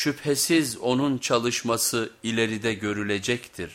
şüphesiz onun çalışması ileride görülecektir.